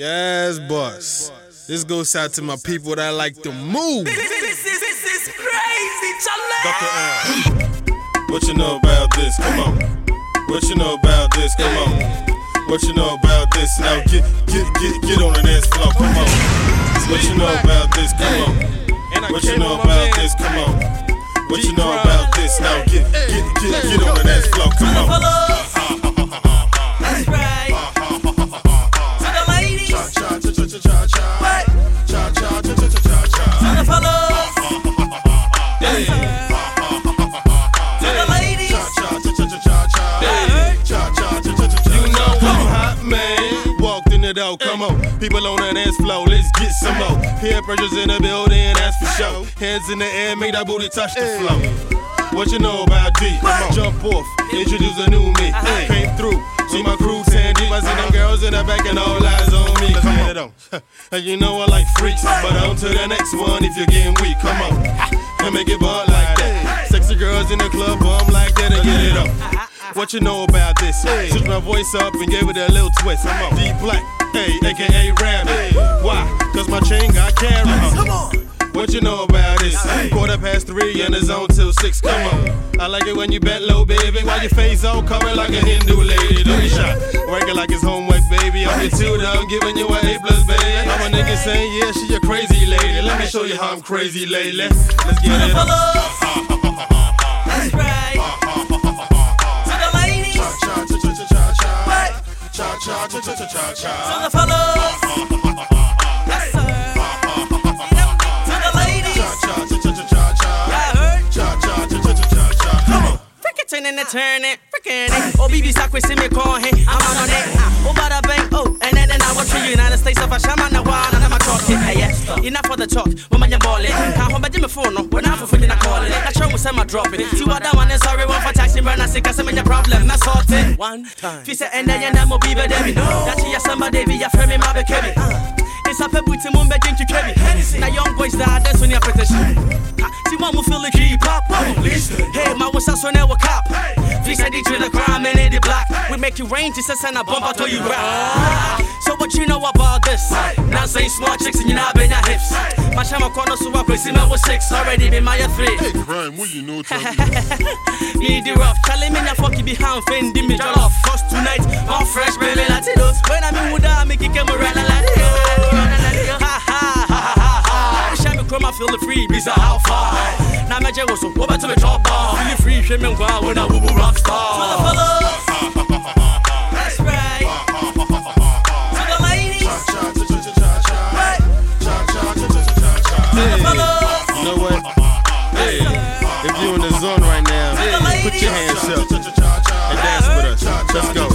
Yes, boss. This goes out to my people that like to move. This, this, this, this is crazy, Charlie. Dr. L. What you know about this? Come on. What you know about this? Come on. What you know about this? Now get get get get on the dance floor. Come on. What you know about this? Come on. What you know about this? Come on. What you know about this? Now get get get get on the dance floor. Come on. The come on. People on the dance floor, let's get some more. Peer pressure's in the building, that's for sure. Hands in the air, make that booty touch the floor. What you know about D? Jump off, introduce a new me. Uh-huh. Came through, see my crew tan deep. I see them girls in the back and all eyes on me. Come on. And you know I like freaks, but on to the next one if you're getting weak. Come on, uh-huh. and make it ball like that. Sexy girls in the club, bum like that and get it up. Uh-huh. What you know about this? Switch my voice up and gave it a little twist. I'm on D Black, hey, aka Rabbit. Why? Cause my chain got carrots. Come on. What you know about this? Quarter past three and it's on till six. Come on. I like it when you bent low, baby. While your face all covered like a Hindu lady. Don't be shy. Working like it's homework, baby. I'm your tutor. I'm giving you an A plus, baby. I'm a nigga saying, yeah, she a crazy lady. Let me show you how I'm crazy lately. Let's get it To the fellas. Yes, sir. To the ladies. I heard. Come on. Frickin' and turn it, frickin' it. Oh, BB Sakwe, see me call him. I'm on it. Uh, oh, bada bang, oh. And then and I want to United States of Ashama, na one, and I'm a talking. Hey, yeah. Enough for the talk. When my ballin'. Can't hold back my phone, no. When I'm for I call it. I show me some, I drop it. See what that one is sorry, one for taxi, burn, I sick, I say, your problem. That's all it. One time. Fi say, and then you know, be better. That you somebody, be a me, my baby. Uh, it's a with him on bed, drink you carry. Now young boys that's when you're petition. Uh, See one will feel like keep up. Hey, my was us when I and it. We make you rain just to send a bump until you rap. So what you know about this? Now say smart chicks and you not been your hips. My shama corner so I crazy man was six. Already been my three. Hey, Crime, what you know, Need the rough, Charlie me na fucky behind fendi me jollof off first tonight, all fresh baby Latinos. When I'm in Wuda, make it come around like Ha ha ha ha ha ha. Wish I me chroma feel the free, bisa how far. Now my jail was so over to the top bar. Feel free, shame and go when I woo woo rock star. That's if you in the zone right now, put your hands up and dance with us. Let's go.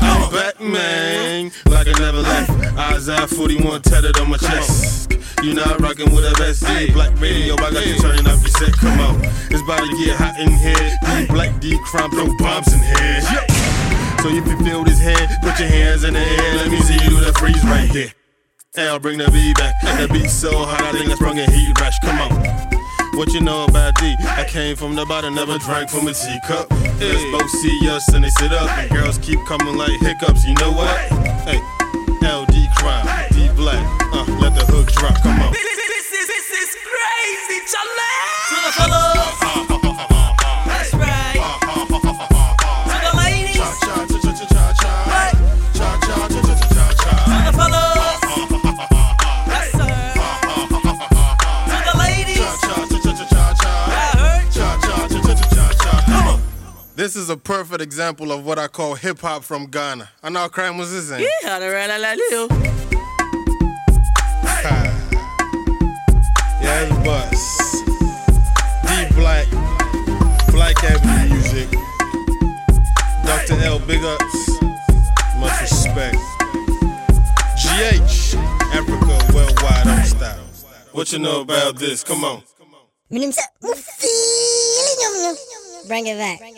I'm Batman, like I never left. Eyes out 41 tatted on my chest. You not rocking with a best D Black radio, I got you turning up your set. Come on, it's about to get hot in here. Black D crime, throw bombs in here. So if you feel this hand, put your hands in the air. Let me see you do the freeze right here. And I'll bring the beat back. And The beat so hot, I think I sprung a heat rash. Come on. What you know about D? I came from the bottom, never drank from a teacup. Let's both see us and they sit up, and girls keep coming like hiccups. You know what? Hey, LD crime, D black. Uh, let the hook drop. Come This is a perfect example of what I call hip hop from Ghana. I know crime was this in. Yeah, the red la you. Yes, bus. D Black, Black Avenue Music. Dr. L, big ups. Much respect. GH, Africa, worldwide on style. What you know about this? Come on. Minim sa, mo Bring it back.